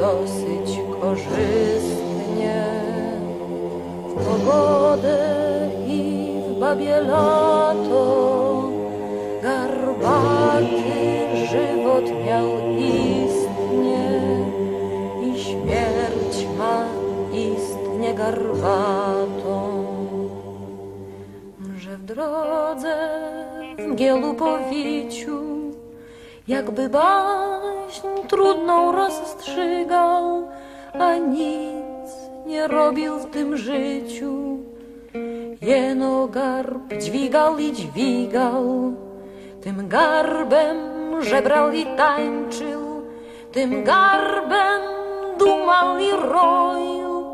dosyć korzystnie w pogodę babie lato garbaty żywot miał istnie i śmierć ma istnie garbatą że w drodze w mgielu powiciu jakby baśń trudną rozstrzygał, a nic nie robił w tym życiu. Jeno garb dźwigał i dźwigał, tym garbem żebrał i tańczył, tym garbem dumał i roił,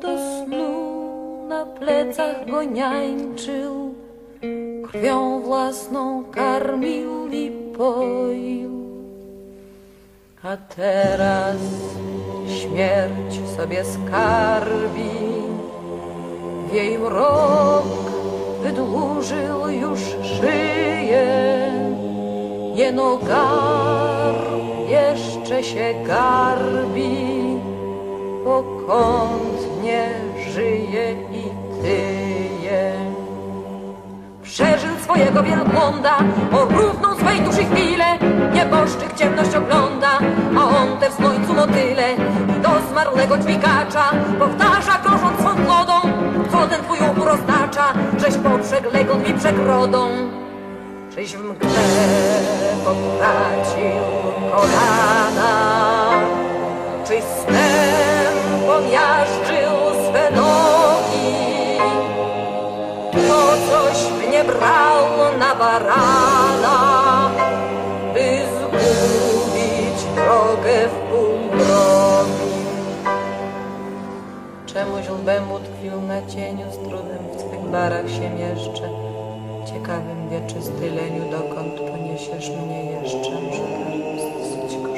do snu na plecach go niańczył. Krwią własną karmił i poił. A teraz śmierć sobie skarbi, jej mrok wydłużył już szyję. Jeno garb jeszcze się garbi, pokątnie żyje i tyje. Przeżył swojego wielbłąda, o równą swej duszy chwilę. Nieboszczyk ciemność ogląda, a on te w słońcu motyle. Do zmarłego dźwigacza powtarza, co ten twój upór oznacza, żeś poprzek legą mi przegrodą. Czyś w mgle potracił kolana, czyś snem pomiażdżył swe nogi. To coś mnie brało na barana, by zgubić drogę w pół. Czemuś lbem utkwił na cieniu, z trudem w swych barach się mieszczę. Ciekawym wieczysty leniu, dokąd poniesiesz mnie jeszcze, że